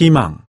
희망.